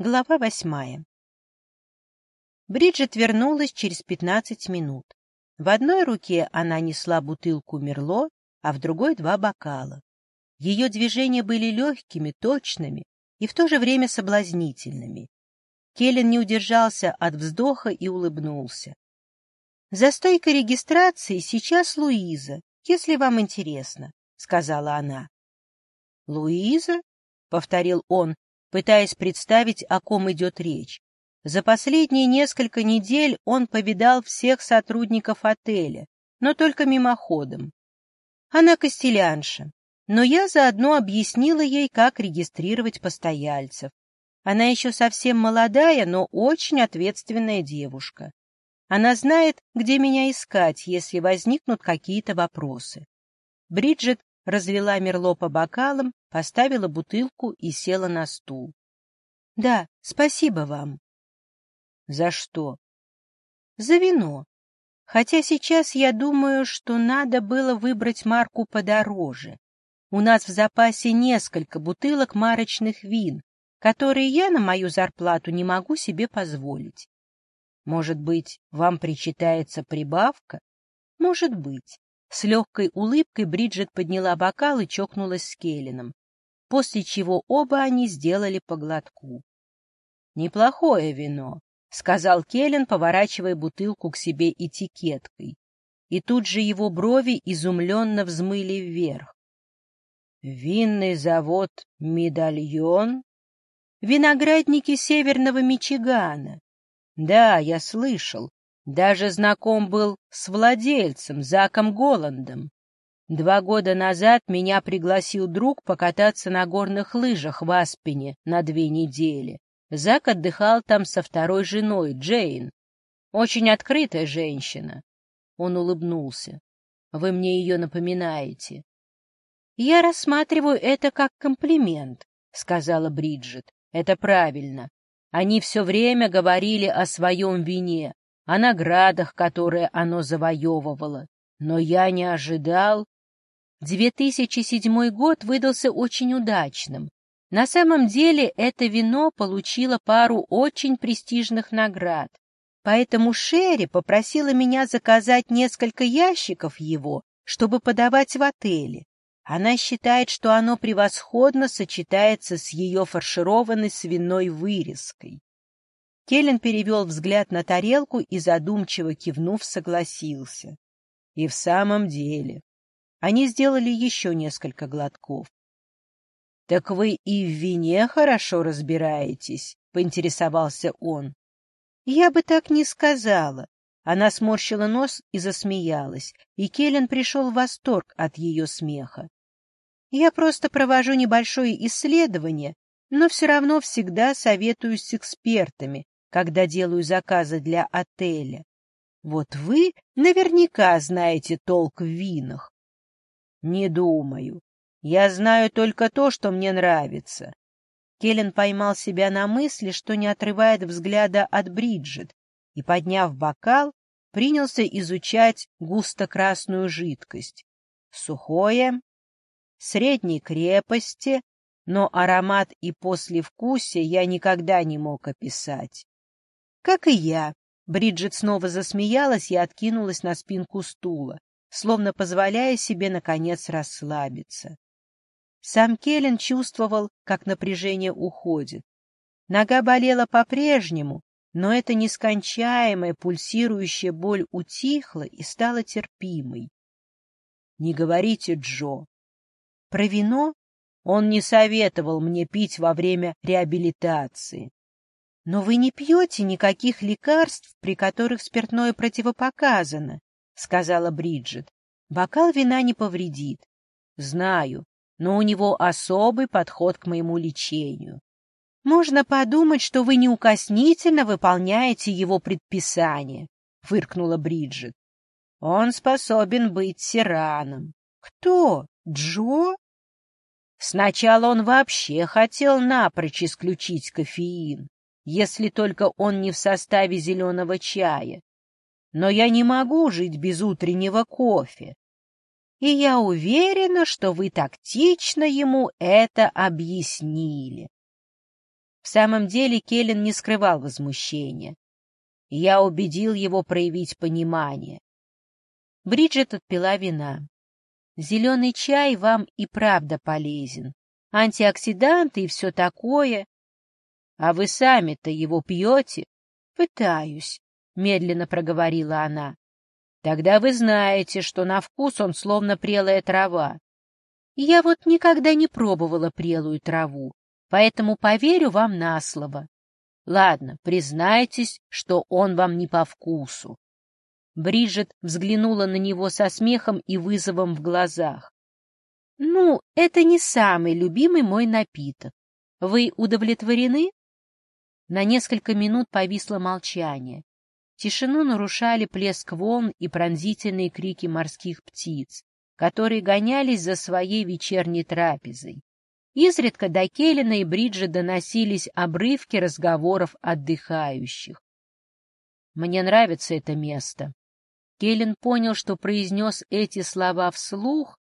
Глава восьмая. Бриджит вернулась через пятнадцать минут. В одной руке она несла бутылку Мерло, а в другой — два бокала. Ее движения были легкими, точными и в то же время соблазнительными. Келлен не удержался от вздоха и улыбнулся. — За стойкой регистрации сейчас Луиза, если вам интересно, — сказала она. — Луиза? — повторил он, пытаясь представить, о ком идет речь. За последние несколько недель он повидал всех сотрудников отеля, но только мимоходом. Она костелянша, но я заодно объяснила ей, как регистрировать постояльцев. Она еще совсем молодая, но очень ответственная девушка. Она знает, где меня искать, если возникнут какие-то вопросы. Бриджит разлила Мерло по бокалам, поставила бутылку и села на стул. — Да, спасибо вам. — За что? — За вино. Хотя сейчас я думаю, что надо было выбрать марку подороже. У нас в запасе несколько бутылок марочных вин, которые я на мою зарплату не могу себе позволить. Может быть, вам причитается прибавка? Может быть. С легкой улыбкой Бриджит подняла бокал и чокнулась с Келлином, после чего оба они сделали по глотку. — Неплохое вино, — сказал Келлен, поворачивая бутылку к себе этикеткой. И тут же его брови изумленно взмыли вверх. — Винный завод «Медальон»? Виноградники Северного Мичигана. Да, я слышал. Даже знаком был с владельцем, Заком Голландом. Два года назад меня пригласил друг покататься на горных лыжах в Аспене на две недели. Зак отдыхал там со второй женой, Джейн. Очень открытая женщина. Он улыбнулся. Вы мне ее напоминаете. Я рассматриваю это как комплимент, сказала Бриджит. Это правильно. Они все время говорили о своем вине, о наградах, которые оно завоевывало. Но я не ожидал... 2007 год выдался очень удачным. На самом деле это вино получило пару очень престижных наград. Поэтому Шерри попросила меня заказать несколько ящиков его, чтобы подавать в отеле. Она считает, что оно превосходно сочетается с ее фаршированной свиной вырезкой. Келлен перевел взгляд на тарелку и, задумчиво кивнув, согласился. И в самом деле. Они сделали еще несколько глотков. — Так вы и в вине хорошо разбираетесь? — поинтересовался он. — Я бы так не сказала. Она сморщила нос и засмеялась, и Келлен пришел в восторг от ее смеха. Я просто провожу небольшое исследование, но все равно всегда советуюсь с экспертами, когда делаю заказы для отеля. Вот вы наверняка знаете толк в винах. Не думаю. Я знаю только то, что мне нравится. Келлен поймал себя на мысли, что не отрывает взгляда от Бриджит, и, подняв бокал, принялся изучать густо-красную жидкость. Сухое, средней крепости, но аромат и послевкусие я никогда не мог описать. Как и я. Бриджит снова засмеялась и откинулась на спинку стула, словно позволяя себе, наконец, расслабиться. Сам Келлен чувствовал, как напряжение уходит. Нога болела по-прежнему, но эта нескончаемая пульсирующая боль утихла и стала терпимой. — Не говорите, Джо. Про вино он не советовал мне пить во время реабилитации. «Но вы не пьете никаких лекарств, при которых спиртное противопоказано», — сказала Бриджит. «Бокал вина не повредит». «Знаю, но у него особый подход к моему лечению. Можно подумать, что вы неукоснительно выполняете его предписания», — фыркнула Бриджит. «Он способен быть тираном». «Кто? Джо?» Сначала он вообще хотел напрочь исключить кофеин если только он не в составе зеленого чая. Но я не могу жить без утреннего кофе. И я уверена, что вы тактично ему это объяснили. В самом деле Келлен не скрывал возмущения. Я убедил его проявить понимание. Бриджит отпила вина. Зеленый чай вам и правда полезен. Антиоксиданты и все такое. А вы сами-то его пьете? Пытаюсь, — медленно проговорила она. Тогда вы знаете, что на вкус он словно прелая трава. Я вот никогда не пробовала прелую траву, поэтому поверю вам на слово. Ладно, признайтесь, что он вам не по вкусу. Бриджит взглянула на него со смехом и вызовом в глазах. — Ну, это не самый любимый мой напиток. Вы удовлетворены? На несколько минут повисло молчание. Тишину нарушали плеск волн и пронзительные крики морских птиц, которые гонялись за своей вечерней трапезой. Изредка до Келлина и Бриджи доносились обрывки разговоров отдыхающих. «Мне нравится это место». Келлин понял, что произнес эти слова вслух,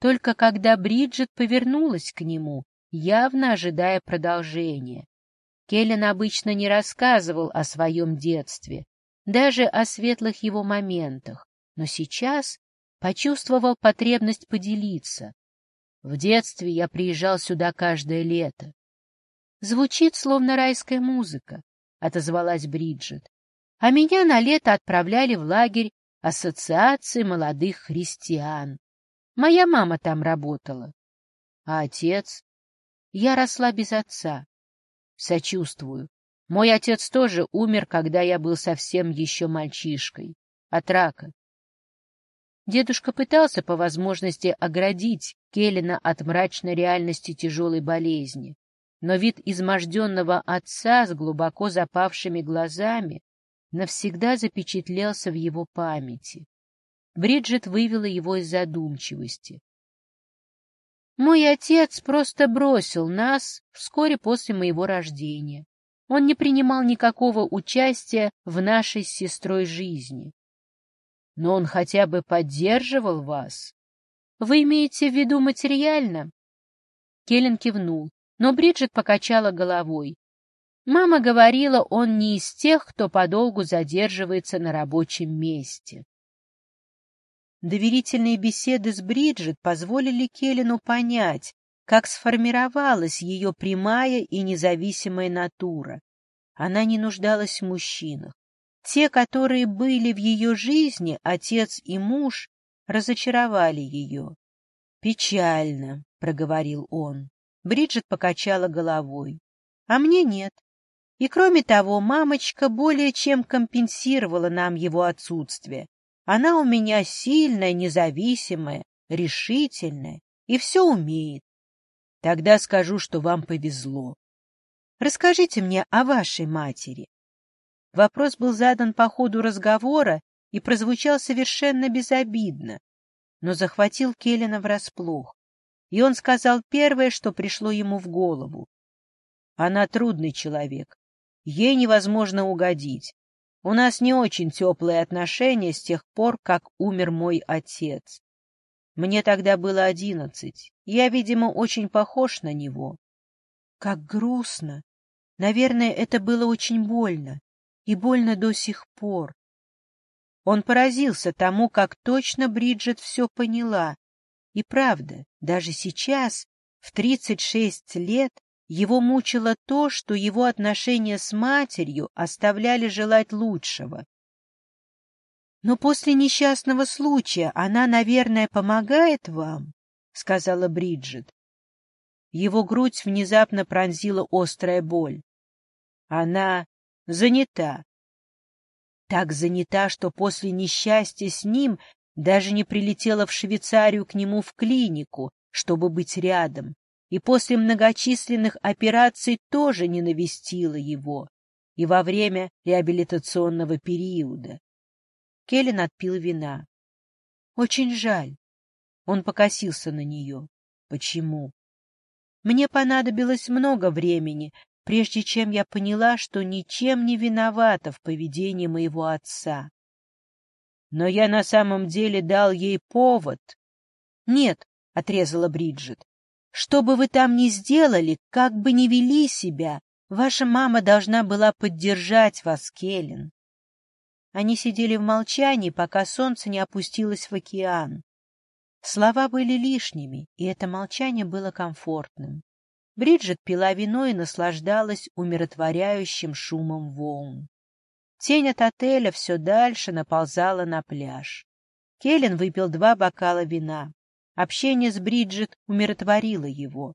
только когда Бриджит повернулась к нему, явно ожидая продолжения. Келлен обычно не рассказывал о своем детстве, даже о светлых его моментах, но сейчас почувствовал потребность поделиться. В детстве я приезжал сюда каждое лето. Звучит, словно райская музыка, — отозвалась Бриджит. А меня на лето отправляли в лагерь Ассоциации молодых христиан. Моя мама там работала. А отец? Я росла без отца. Сочувствую. Мой отец тоже умер, когда я был совсем еще мальчишкой. От рака. Дедушка пытался по возможности оградить Келлина от мрачной реальности тяжелой болезни, но вид изможденного отца с глубоко запавшими глазами навсегда запечатлелся в его памяти. Бриджит вывела его из задумчивости. «Мой отец просто бросил нас вскоре после моего рождения. Он не принимал никакого участия в нашей с сестрой жизни. Но он хотя бы поддерживал вас. Вы имеете в виду материально? Келлен кивнул, но Бриджит покачала головой. Мама говорила, он не из тех, кто подолгу задерживается на рабочем месте. Доверительные беседы с Бриджит позволили Келлену понять, как сформировалась ее прямая и независимая натура. Она не нуждалась в мужчинах. Те, которые были в ее жизни, отец и муж, разочаровали ее. «Печально», — проговорил он. Бриджит покачала головой. «А мне нет. И кроме того, мамочка более чем компенсировала нам его отсутствие. Она у меня сильная, независимая, решительная и все умеет. Тогда скажу, что вам повезло. Расскажите мне о вашей матери. Вопрос был задан по ходу разговора и прозвучал совершенно безобидно, но захватил Келлина врасплох, и он сказал первое, что пришло ему в голову. Она трудный человек, ей невозможно угодить. У нас не очень теплые отношения с тех пор, как умер мой отец. Мне тогда было одиннадцать. Я, видимо, очень похож на него. Как грустно. Наверное, это было очень больно. И больно до сих пор. Он поразился тому, как точно Бриджит все поняла. И правда, даже сейчас, в тридцать шесть лет, его мучило то, что его отношения с матерью оставляли желать лучшего. Но после несчастного случая она, наверное, помогает вам, — сказала Бриджит. Его грудь внезапно пронзила острая боль. Она занята. Так занята, что после несчастья с ним даже не прилетела в Швейцарию к нему в клинику, чтобы быть рядом, и после многочисленных операций тоже не навестила его, и во время реабилитационного периода. Келлен отпил вина. Очень жаль. Он покосился на нее. Почему? Мне понадобилось много времени, прежде чем я поняла, что ничем не виновата в поведении моего отца. Но я на самом деле дал ей повод. Нет, — отрезала Бриджит, — что бы вы там ни сделали, как бы ни вели себя, Ваша мама должна была поддержать вас, Келлен. Они сидели в молчании, пока солнце не опустилось в океан. Слова были лишними, и это молчание было комфортным. Бриджит пила вино и наслаждалась умиротворяющим шумом волн. Тень от отеля все дальше наползала на пляж. Келлен выпил два бокала вина. Общение с Бриджит умиротворило его.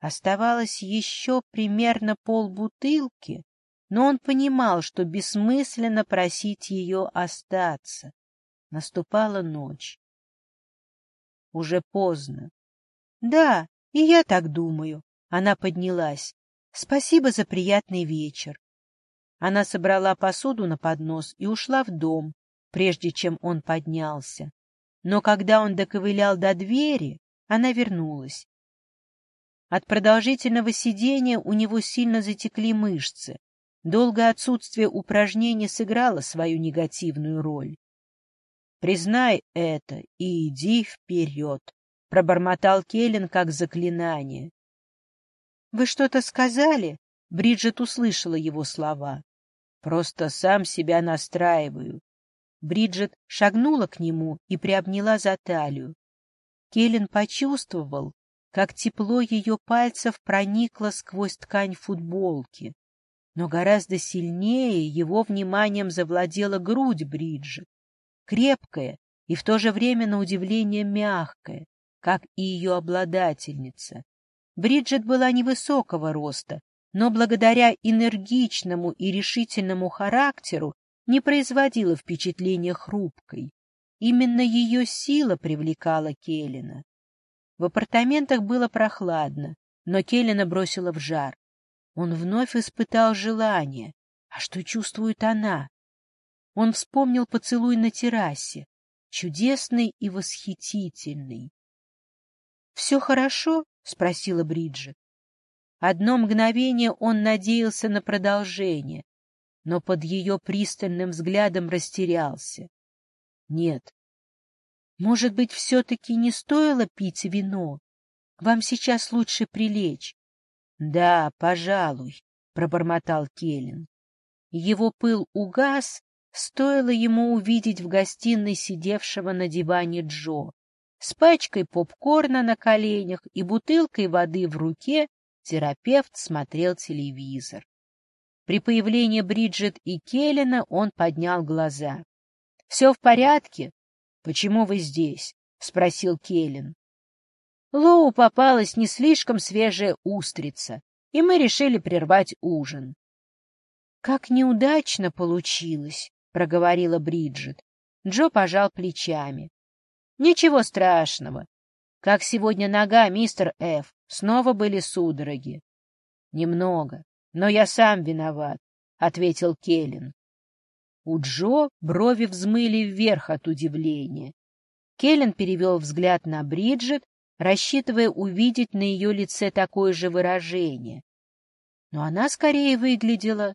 Оставалось еще примерно полбутылки, но он понимал, что бессмысленно просить ее остаться. Наступала ночь. Уже поздно. — Да, и я так думаю. Она поднялась. — Спасибо за приятный вечер. Она собрала посуду на поднос и ушла в дом, прежде чем он поднялся. Но когда он доковылял до двери, она вернулась. От продолжительного сидения у него сильно затекли мышцы, Долгое отсутствие упражнений сыграло свою негативную роль. «Признай это и иди вперед», — пробормотал Келлен как заклинание. «Вы что-то сказали?» — Бриджит услышала его слова. «Просто сам себя настраиваю». Бриджит шагнула к нему и приобняла за талию. Келлен почувствовал, как тепло ее пальцев проникло сквозь ткань футболки. Но гораздо сильнее его вниманием завладела грудь Бриджит, крепкая и в то же время на удивление мягкая, как и ее обладательница. Бриджит была невысокого роста, но благодаря энергичному и решительному характеру не производила впечатления хрупкой. Именно ее сила привлекала Келлина. В апартаментах было прохладно, но Келлина бросила в жар. Он вновь испытал желание. А что чувствует она? Он вспомнил поцелуй на террасе, чудесный и восхитительный. — Все хорошо? — спросила Бриджит. Одно мгновение он надеялся на продолжение, но под ее пристальным взглядом растерялся. Нет. Может быть, все-таки не стоило пить вино? Вам сейчас лучше прилечь. Да, пожалуй, пробормотал Келлен. Его пыл угас, стоило ему увидеть в гостиной сидевшего на диване Джо. С пачкой попкорна на коленях и бутылкой воды в руке терапевт смотрел телевизор. При появлении Бриджит и Келлена он поднял глаза. — Все в порядке? — Почему вы здесь? — спросил Келлен. Лоу попалась не слишком свежая устрица, и мы решили прервать ужин. — Как неудачно получилось, — проговорила Бриджит. Джо пожал плечами. — Ничего страшного. Как сегодня нога, мистер Ф. Снова были судороги. — Немного, но я сам виноват, — ответил Келлен. У Джо брови взмыли вверх от удивления. Келлен перевел взгляд на Бриджит, рассчитывая увидеть на ее лице такое же выражение. Но она скорее выглядела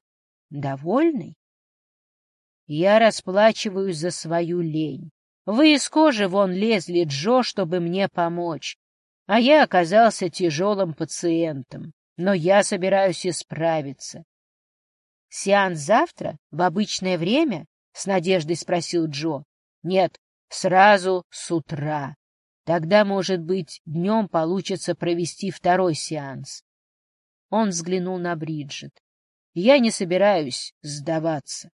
довольной. Я расплачиваюсь за свою лень. Вы из кожи вон лезли, Джо, чтобы мне помочь. А я оказался тяжелым пациентом. Но я собираюсь исправиться. — Сеанс завтра? В обычное время? — с надеждой спросил Джо. — Нет, сразу с утра. Тогда, может быть, днем получится провести второй сеанс. Он взглянул на Бриджит. Я не собираюсь сдаваться.